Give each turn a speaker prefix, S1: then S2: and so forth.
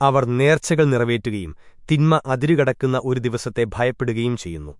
S1: അവർ നേർച്ചകൾ നിറവേറ്റുകയും തിന്മ അതിരുകടക്കുന്ന ഒരു ദിവസത്തെ ഭയപ്പെടുകയും ചെയ്യുന്നു.